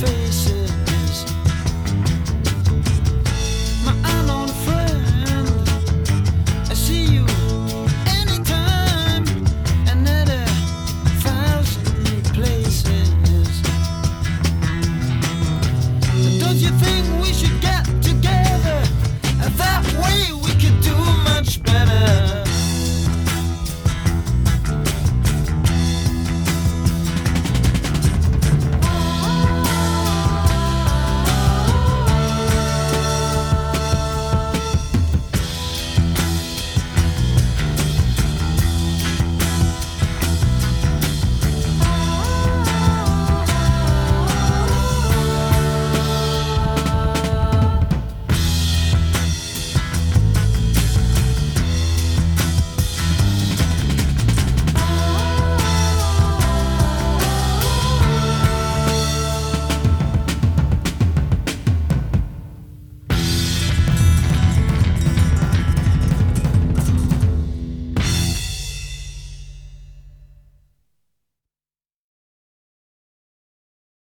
飞逝